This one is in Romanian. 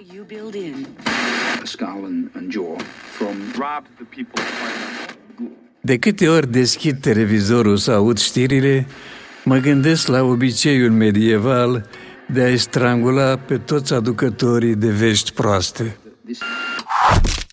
you build in. skull and, and jaw from rob the people. De câte ori deschid televizorul să aud știrile, mă gândesc la obiceiul medieval de a-i strangula pe toți aducătorii de vești proaste. this